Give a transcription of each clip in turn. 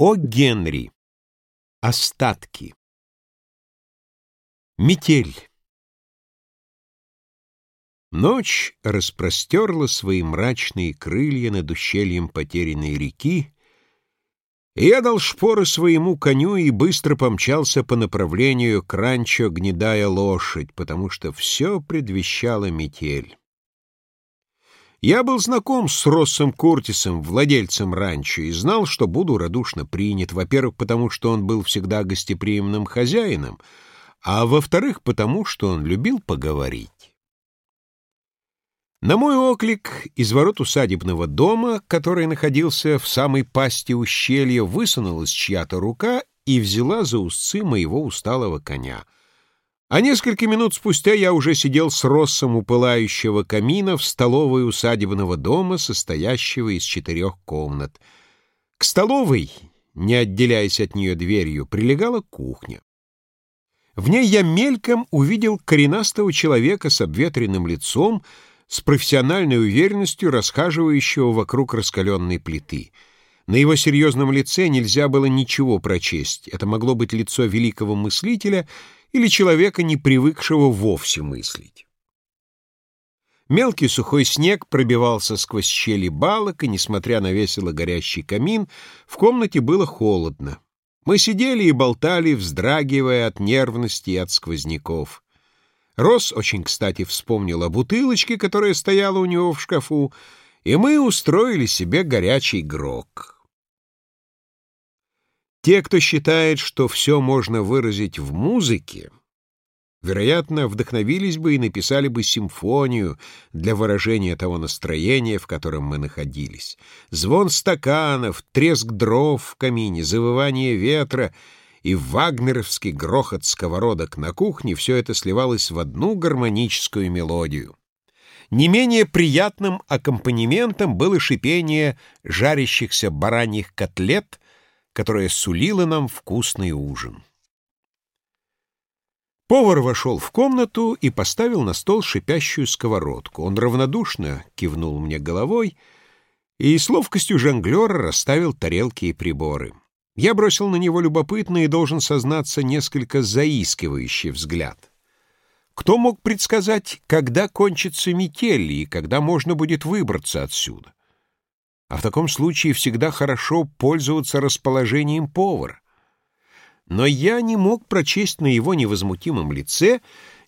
О Генри. Остатки. Метель. Ночь распростерла свои мрачные крылья над ущельем потерянной реки, и я дал шпоры своему коню и быстро помчался по направлению к ранчо гнедая лошадь, потому что все предвещало метель. Я был знаком с Россом Куртисом, владельцем ранчо, и знал, что буду радушно принят, во-первых, потому что он был всегда гостеприимным хозяином, а во-вторых, потому что он любил поговорить. На мой оклик из ворот усадебного дома, который находился в самой пасти ущелья, высунулась чья-то рука и взяла за узцы моего усталого коня — а несколько минут спустя я уже сидел с Россом у пылающего камина в столовой усадебного дома, состоящего из четырех комнат. К столовой, не отделяясь от нее дверью, прилегала кухня. В ней я мельком увидел коренастого человека с обветренным лицом, с профессиональной уверенностью расхаживающего вокруг раскаленной плиты. На его серьезном лице нельзя было ничего прочесть. Это могло быть лицо великого мыслителя — или человека, не привыкшего вовсе мыслить. Мелкий сухой снег пробивался сквозь щели балок, и, несмотря на весело горящий камин, в комнате было холодно. Мы сидели и болтали, вздрагивая от нервности и от сквозняков. Рос очень кстати вспомнил о бутылочке, которая стояла у него в шкафу, и мы устроили себе горячий грок. Те, кто считает, что все можно выразить в музыке, вероятно, вдохновились бы и написали бы симфонию для выражения того настроения, в котором мы находились. Звон стаканов, треск дров в камине, завывание ветра и вагнеровский грохот сковородок на кухне — все это сливалось в одну гармоническую мелодию. Не менее приятным аккомпанементом было шипение жарящихся бараньих котлет — которая сулила нам вкусный ужин. Повар вошел в комнату и поставил на стол шипящую сковородку. Он равнодушно кивнул мне головой и с ловкостью жонглера расставил тарелки и приборы. Я бросил на него любопытный и, должен сознаться, несколько заискивающий взгляд. Кто мог предсказать, когда кончится метель и когда можно будет выбраться отсюда? А в таком случае всегда хорошо пользоваться расположением повара. Но я не мог прочесть на его невозмутимом лице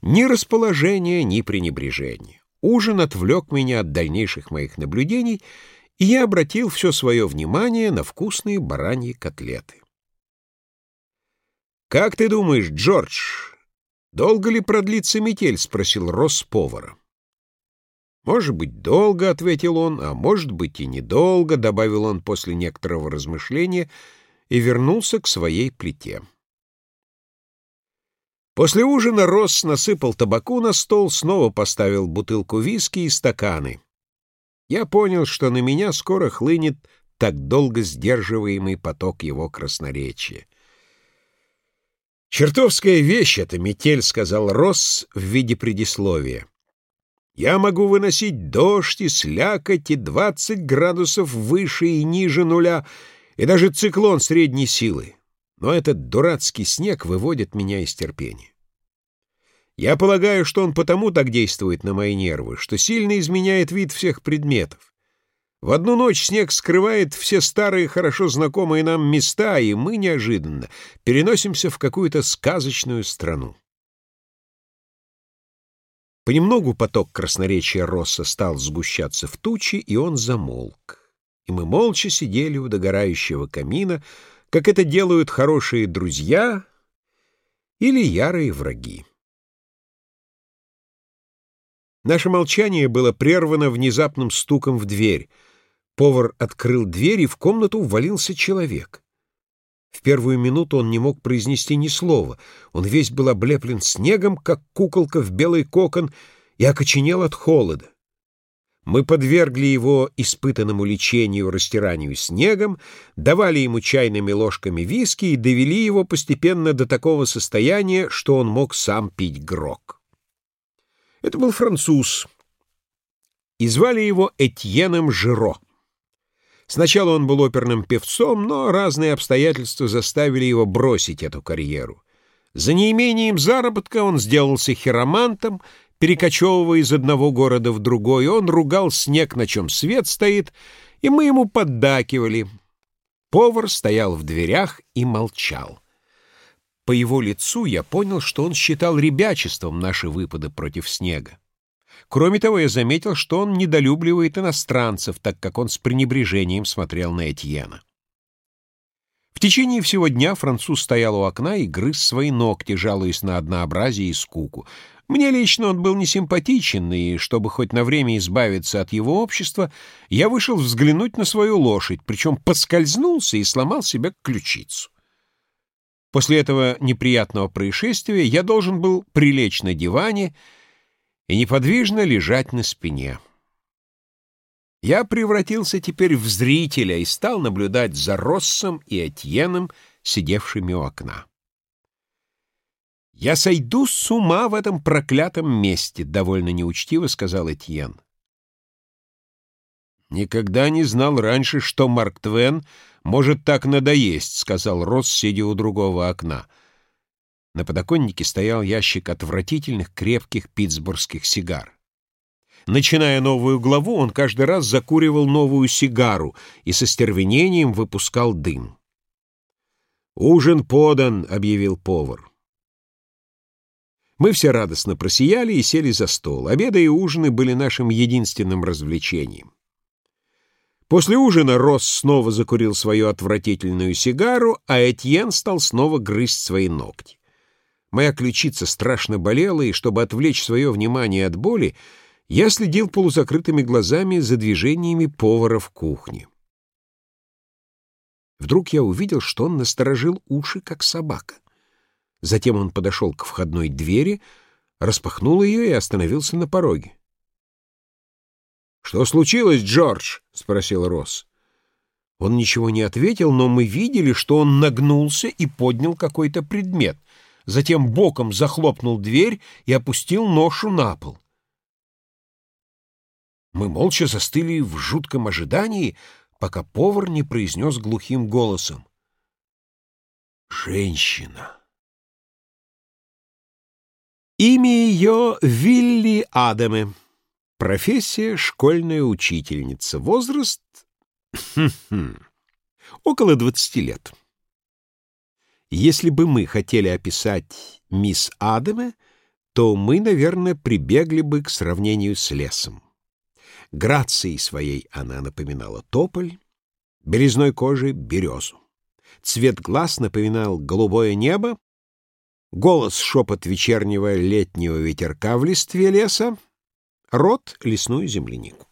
ни расположения, ни пренебрежения. Ужин отвлек меня от дальнейших моих наблюдений, и я обратил все свое внимание на вкусные бараньи котлеты. «Как ты думаешь, Джордж, долго ли продлится метель?» — спросил Росс повара. «Может быть, долго», — ответил он, — «а может быть и недолго», — добавил он после некоторого размышления и вернулся к своей плите. После ужина Росс насыпал табаку на стол, снова поставил бутылку виски и стаканы. Я понял, что на меня скоро хлынет так долго сдерживаемый поток его красноречия. «Чертовская вещь эта метель», — сказал Росс в виде предисловия. Я могу выносить дождь и слякоть и 20 градусов выше и ниже нуля, и даже циклон средней силы. Но этот дурацкий снег выводит меня из терпения. Я полагаю, что он потому так действует на мои нервы, что сильно изменяет вид всех предметов. В одну ночь снег скрывает все старые, хорошо знакомые нам места, и мы неожиданно переносимся в какую-то сказочную страну. Понемногу поток красноречия Росса стал сгущаться в тучи, и он замолк. И мы молча сидели у догорающего камина, как это делают хорошие друзья или ярые враги. Наше молчание было прервано внезапным стуком в дверь. Повар открыл дверь, и в комнату ввалился человек. В первую минуту он не мог произнести ни слова. Он весь был облеплен снегом, как куколка в белый кокон, и окоченел от холода. Мы подвергли его испытанному лечению растиранию снегом, давали ему чайными ложками виски и довели его постепенно до такого состояния, что он мог сам пить грок. Это был француз, и звали его Этьеном Жиро. Сначала он был оперным певцом, но разные обстоятельства заставили его бросить эту карьеру. За неимением заработка он сделался хиромантом, перекочевывая из одного города в другой. Он ругал снег, на чем свет стоит, и мы ему поддакивали. Повар стоял в дверях и молчал. По его лицу я понял, что он считал ребячеством наши выпады против снега. Кроме того, я заметил, что он недолюбливает иностранцев, так как он с пренебрежением смотрел на Этьена. В течение всего дня француз стоял у окна и грыз свои ногти, жалуясь на однообразие и скуку. Мне лично он был несимпатичен, и, чтобы хоть на время избавиться от его общества, я вышел взглянуть на свою лошадь, причем поскользнулся и сломал себе ключицу. После этого неприятного происшествия я должен был прилечь на диване и неподвижно лежать на спине. Я превратился теперь в зрителя и стал наблюдать за Россом и Этьеном, сидевшими у окна. «Я сойду с ума в этом проклятом месте», — довольно неучтиво сказал Этьен. «Никогда не знал раньше, что Марк Твен может так надоесть», — сказал Росс, сидя у другого окна. На подоконнике стоял ящик отвратительных крепких питтсбургских сигар. Начиная новую главу, он каждый раз закуривал новую сигару и со стервенением выпускал дым. «Ужин подан», — объявил повар. Мы все радостно просияли и сели за стол. Обеды и ужины были нашим единственным развлечением. После ужина Росс снова закурил свою отвратительную сигару, а Этьен стал снова грызть свои ногти. Моя ключица страшно болела, и чтобы отвлечь свое внимание от боли, я следил полузакрытыми глазами за движениями повара в кухне. Вдруг я увидел, что он насторожил уши, как собака. Затем он подошел к входной двери, распахнул ее и остановился на пороге. «Что случилось, Джордж?» — спросил Росс. Он ничего не ответил, но мы видели, что он нагнулся и поднял какой-то предмет. Затем боком захлопнул дверь и опустил ношу на пол. Мы молча застыли в жутком ожидании, пока повар не произнес глухим голосом. «Женщина!» Имя ее Вилли Адаме. Профессия — школьная учительница. Возраст — около двадцати лет. Если бы мы хотели описать мисс Адаме, то мы, наверное, прибегли бы к сравнению с лесом. Грацией своей она напоминала тополь, березной кожей — березу. Цвет глаз напоминал голубое небо, голос — шепот вечернего летнего ветерка в листве леса, рот — лесную землянику.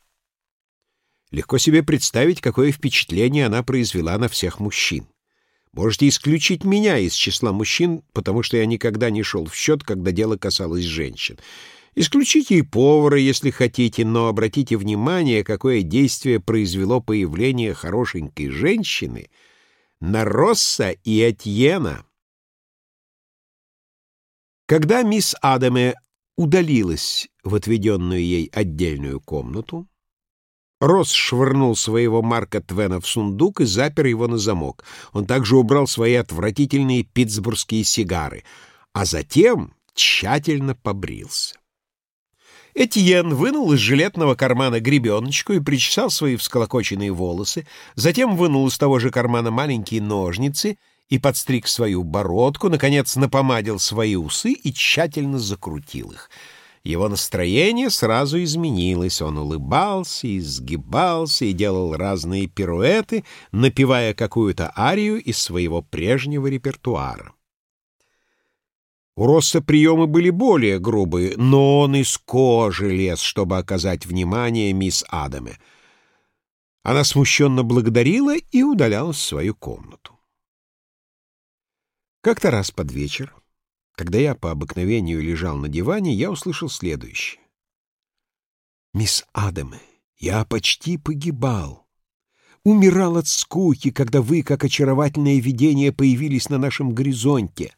Легко себе представить, какое впечатление она произвела на всех мужчин. Можете исключить меня из числа мужчин, потому что я никогда не шел в счет, когда дело касалось женщин. Исключите и повара, если хотите, но обратите внимание, какое действие произвело появление хорошенькой женщины на Росса и Этьена. Когда мисс Адаме удалилась в отведенную ей отдельную комнату, Росс швырнул своего Марка Твена в сундук и запер его на замок. Он также убрал свои отвратительные питтсбургские сигары, а затем тщательно побрился. Этьен вынул из жилетного кармана гребеночку и причесал свои всколокоченные волосы, затем вынул из того же кармана маленькие ножницы и подстриг свою бородку, наконец напомадил свои усы и тщательно закрутил их. Его настроение сразу изменилось, он улыбался, изгибался и делал разные пируэты, напевая какую-то арию из своего прежнего репертуара. У Росса приемы были более грубые, но он из кожи лез, чтобы оказать внимание мисс Адаме. Она смущенно благодарила и удалялась в свою комнату. Как-то раз под вечер, когда я по обыкновению лежал на диване, я услышал следующее. «Мисс Адаме, я почти погибал. Умирал от скуки, когда вы, как очаровательное видение, появились на нашем горизонте.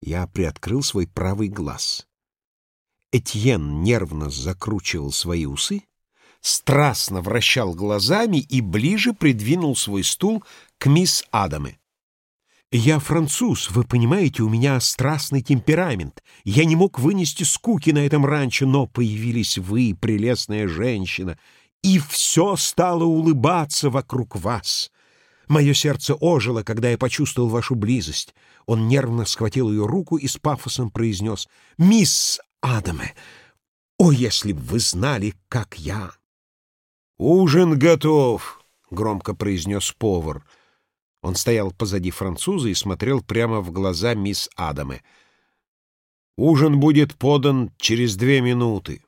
Я приоткрыл свой правый глаз. Этьен нервно закручивал свои усы, страстно вращал глазами и ближе придвинул свой стул к мисс Адаме. «Я француз, вы понимаете, у меня страстный темперамент. Я не мог вынести скуки на этом ранчо, но появились вы, прелестная женщина, и все стало улыбаться вокруг вас. Мое сердце ожило, когда я почувствовал вашу близость. Он нервно схватил ее руку и с пафосом произнес «Мисс Адаме, о, если б вы знали, как я!» «Ужин готов!» — громко произнес повар. Он стоял позади француза и смотрел прямо в глаза мисс Адаме. «Ужин будет подан через две минуты».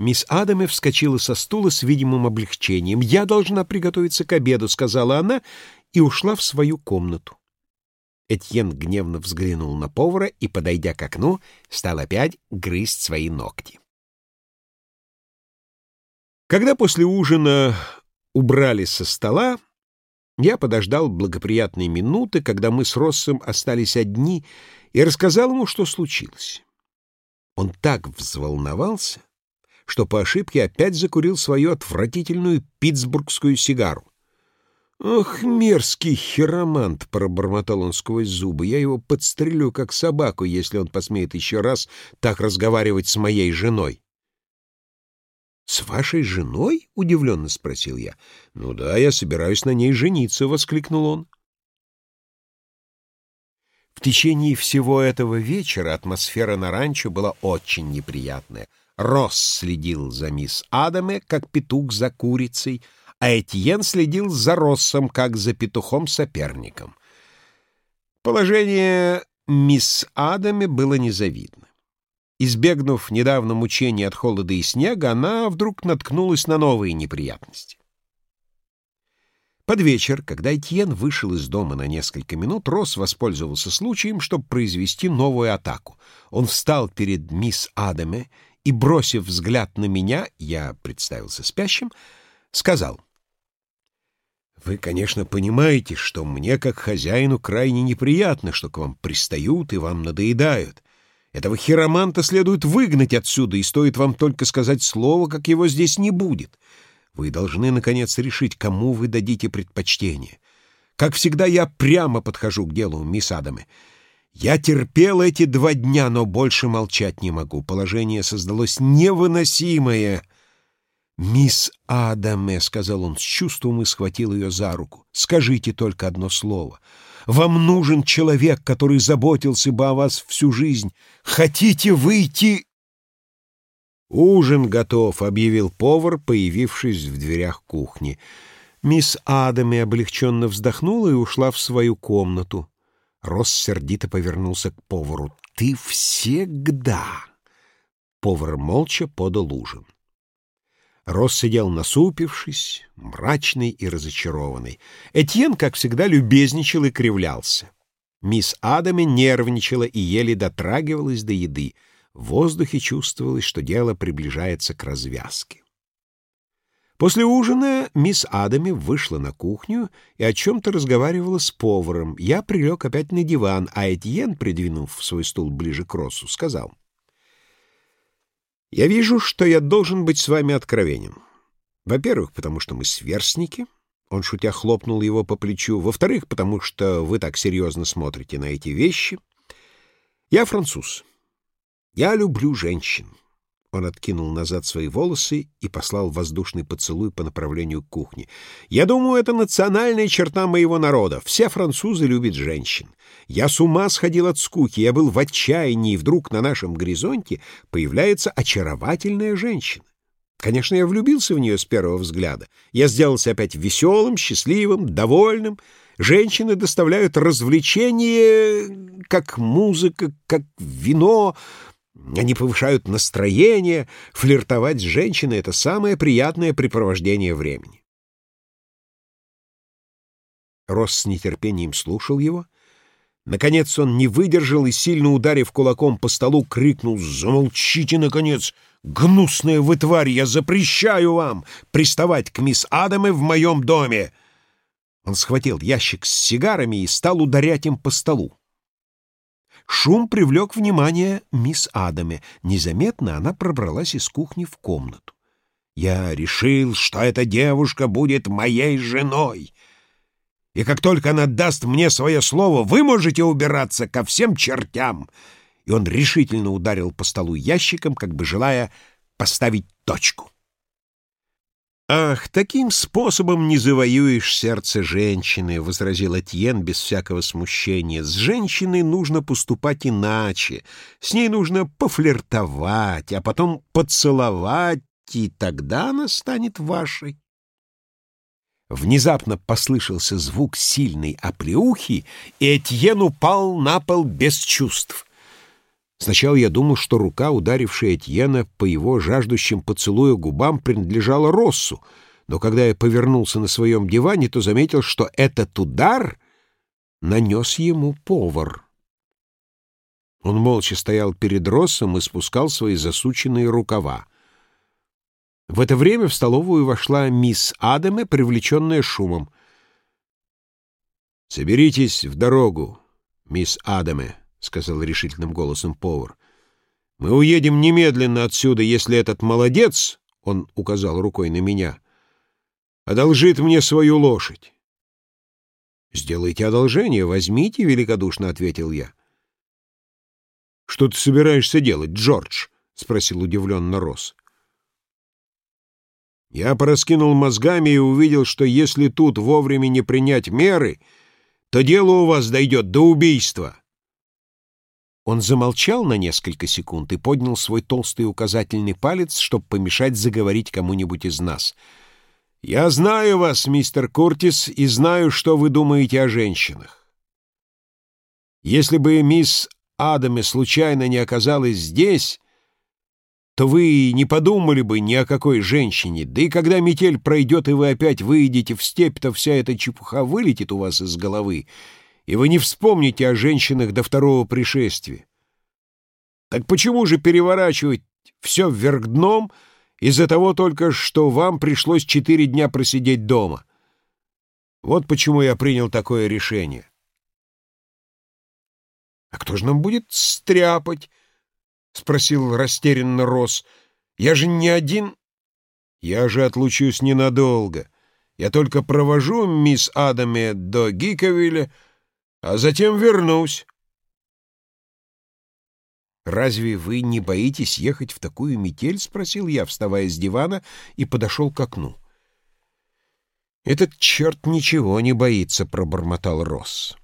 Мисс Адаме вскочила со стула с видимым облегчением. «Я должна приготовиться к обеду», — сказала она, и ушла в свою комнату. Этьен гневно взглянул на повара и, подойдя к окну, стал опять грызть свои ногти. Когда после ужина убрали со стола, я подождал благоприятной минуты, когда мы с Россом остались одни, и рассказал ему, что случилось. Он так взволновался, что по ошибке опять закурил свою отвратительную питтсбургскую сигару. «Ох, мерзкий хиромант!» — пробормотал он сквозь зубы. «Я его подстрелю, как собаку, если он посмеет еще раз так разговаривать с моей женой». «С вашей женой?» — удивленно спросил я. «Ну да, я собираюсь на ней жениться», — воскликнул он. В течение всего этого вечера атмосфера на ранчо была очень неприятная — Росс следил за мисс Адаме, как петух за курицей, а Этьен следил за Россом, как за петухом-соперником. Положение мисс Адаме было незавидно. Избегнув недавно мучений от холода и снега, она вдруг наткнулась на новые неприятности. Под вечер, когда Этьен вышел из дома на несколько минут, Росс воспользовался случаем, чтобы произвести новую атаку. Он встал перед мисс Адаме и, бросив взгляд на меня, я представился спящим, сказал, «Вы, конечно, понимаете, что мне, как хозяину, крайне неприятно, что к вам пристают и вам надоедают. Этого хироманта следует выгнать отсюда, и стоит вам только сказать слово, как его здесь не будет. Вы должны, наконец, решить, кому вы дадите предпочтение. Как всегда, я прямо подхожу к делу, мисс Адаме. Я терпел эти два дня, но больше молчать не могу. Положение создалось невыносимое. «Мисс Адаме», — сказал он с чувством и схватил ее за руку, — «скажите только одно слово. Вам нужен человек, который заботился бы о вас всю жизнь. Хотите выйти...» «Ужин готов», — объявил повар, появившись в дверях кухни. Мисс Адаме облегченно вздохнула и ушла в свою комнату. Росс сердито повернулся к повару. «Ты всегда!» Повар молча подал ужин. Росс сидел насупившись, мрачный и разочарованный. Этьен, как всегда, любезничал и кривлялся. Мисс Адами нервничала и еле дотрагивалась до еды. В воздухе чувствовалось, что дело приближается к развязке. После ужина мисс Адами вышла на кухню и о чем-то разговаривала с поваром. Я прилег опять на диван, а Этьен, придвинув свой стул ближе к Россу, сказал. «Я вижу, что я должен быть с вами откровенен. Во-первых, потому что мы сверстники». Он, шутя, хлопнул его по плечу. «Во-вторых, потому что вы так серьезно смотрите на эти вещи. Я француз. Я люблю женщин. Он откинул назад свои волосы и послал воздушный поцелуй по направлению к кухне. «Я думаю, это национальная черта моего народа. Все французы любят женщин. Я с ума сходил от скуки, я был в отчаянии, и вдруг на нашем горизонте появляется очаровательная женщина. Конечно, я влюбился в нее с первого взгляда. Я сделался опять веселым, счастливым, довольным. Женщины доставляют развлечение, как музыка, как вино, они повышают настроение, флиртовать с женщиной — это самое приятное препровождение времени. Рос с нетерпением слушал его. Наконец он не выдержал и, сильно ударив кулаком по столу, крикнул «Замолчите, наконец! Гнусная вы тварь! Я запрещаю вам приставать к мисс Адаме в моем доме!» Он схватил ящик с сигарами и стал ударять им по столу. Шум привлек внимание мисс Адаме. Незаметно она пробралась из кухни в комнату. Я решил, что эта девушка будет моей женой. И как только она даст мне свое слово, вы можете убираться ко всем чертям. И он решительно ударил по столу ящиком, как бы желая поставить точку. «Ах, таким способом не завоюешь сердце женщины», — возразил Этьен без всякого смущения. «С женщиной нужно поступать иначе. С ней нужно пофлиртовать, а потом поцеловать, и тогда она станет вашей». Внезапно послышался звук сильной оплеухи, и Этьен упал на пол без чувств. Сначала я думал, что рука, ударившая Этьена по его жаждущим поцелуя губам, принадлежала Россу, но когда я повернулся на своем диване, то заметил, что этот удар нанес ему повар. Он молча стоял перед Россом и спускал свои засученные рукава. В это время в столовую вошла мисс Адаме, привлеченная шумом. «Соберитесь в дорогу, мисс Адаме», — сказал решительным голосом повар. — Мы уедем немедленно отсюда, если этот молодец, — он указал рукой на меня, — одолжит мне свою лошадь. — Сделайте одолжение, возьмите, — великодушно ответил я. — Что ты собираешься делать, Джордж? — спросил удивленно Росс. Я пораскинул мозгами и увидел, что если тут вовремя не принять меры, то дело у вас дойдет до убийства. Он замолчал на несколько секунд и поднял свой толстый указательный палец, чтобы помешать заговорить кому-нибудь из нас. «Я знаю вас, мистер Куртис, и знаю, что вы думаете о женщинах. Если бы мисс Адаме случайно не оказалась здесь, то вы не подумали бы ни о какой женщине, да и когда метель пройдет, и вы опять выйдете в степь, то вся эта чепуха вылетит у вас из головы, и вы не вспомните о женщинах до второго пришествия. Так почему же переворачивать все вверх дном из-за того только, что вам пришлось четыре дня просидеть дома? Вот почему я принял такое решение. — А кто же нам будет стряпать? — спросил растерянно Рос. — Я же не один... — Я же отлучусь ненадолго. Я только провожу мисс Адаме до Гиковиля, а затем вернусь. «Разве вы не боитесь ехать в такую метель?» — спросил я, вставая с дивана, и подошел к окну. «Этот черт ничего не боится», — пробормотал Росс.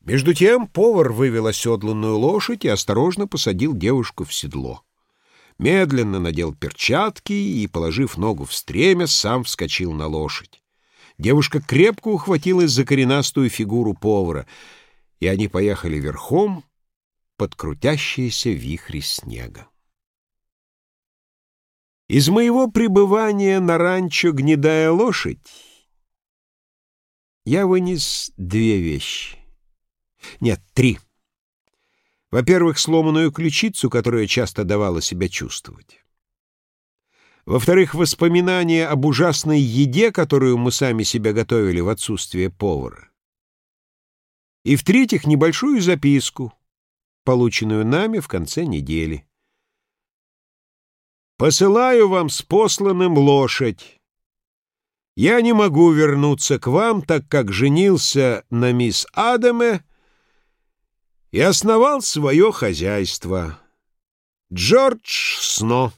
Между тем повар вывел оседланную лошадь и осторожно посадил девушку в седло. Медленно надел перчатки и, положив ногу в стремя, сам вскочил на лошадь. Девушка крепко ухватилась за коренастую фигуру повара, и они поехали верхом под крутящиеся вихри снега. Из моего пребывания на ранчо «Гнедая лошадь» я вынес две вещи. Нет, три. Во-первых, сломанную ключицу, которая часто давала себя чувствовать. Во-вторых, воспоминания об ужасной еде, которую мы сами себя готовили в отсутствие повара. И в-третьих, небольшую записку, полученную нами в конце недели. «Посылаю вам с посланным лошадь. Я не могу вернуться к вам, так как женился на мисс Адаме и основал свое хозяйство. Джордж Сно».